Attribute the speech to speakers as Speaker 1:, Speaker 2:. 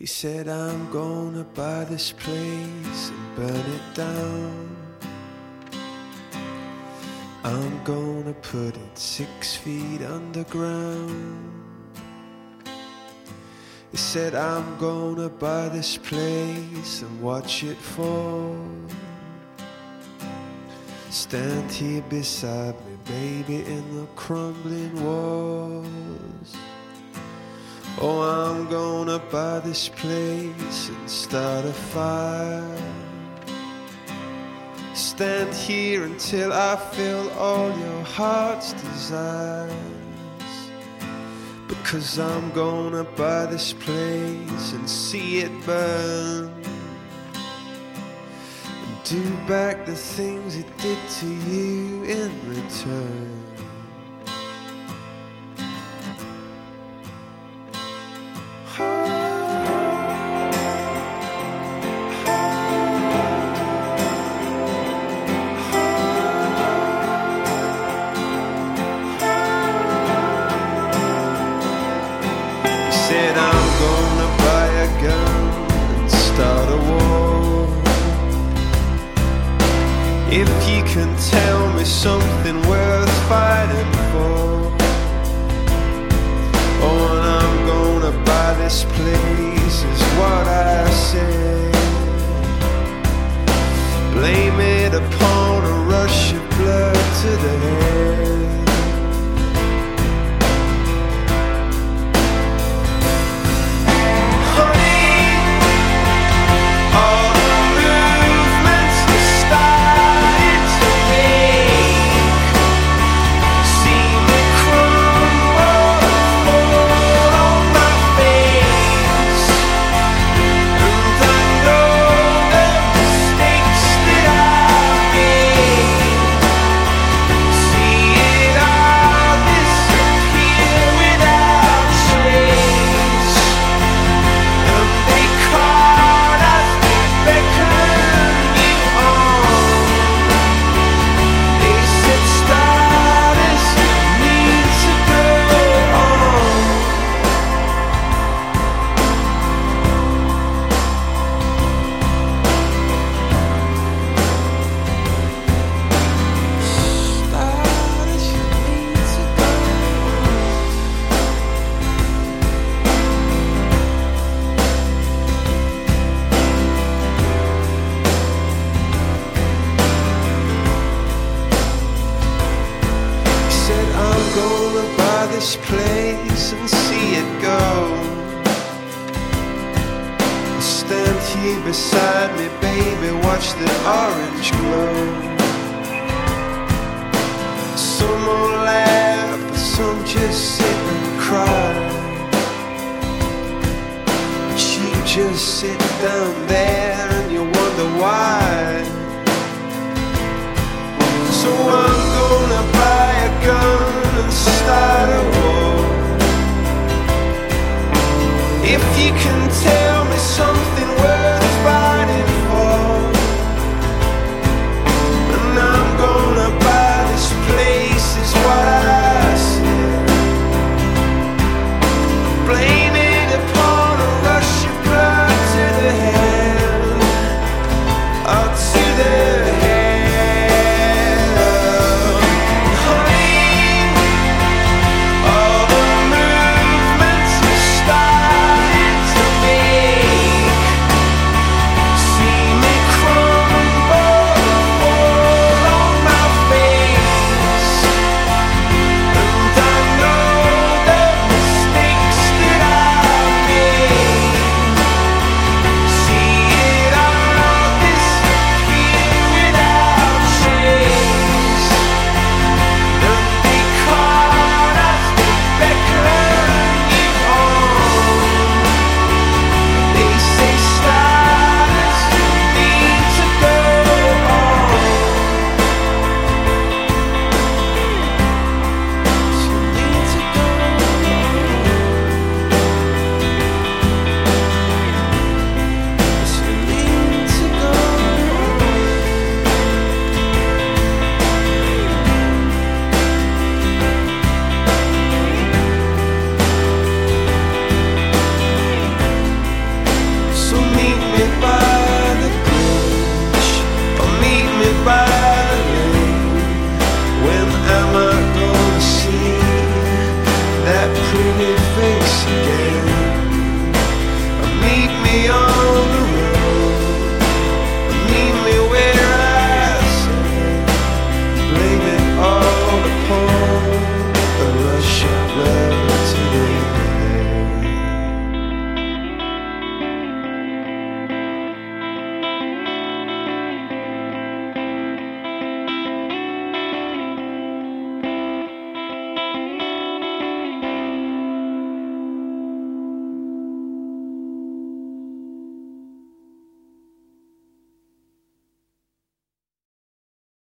Speaker 1: He said, I'm gonna buy this place and burn it down. I'm gonna put it six feet underground. He said, I'm gonna buy this place and watch it fall. Stand here beside me, baby, in the crumbling walls. Oh, I'm gonna buy this place and start a fire. Stand here until I fill all your heart's desires. Because I'm gonna buy this place and see it burn. And do back the things it did to you in return. If you can tell me something worth fighting for. Oh, and I'm gonna buy this place this place and see it go. Stand here beside me, baby, watch the orange glow. Some will laugh, but some just sit and cry. But you just sit down there If you can tell me something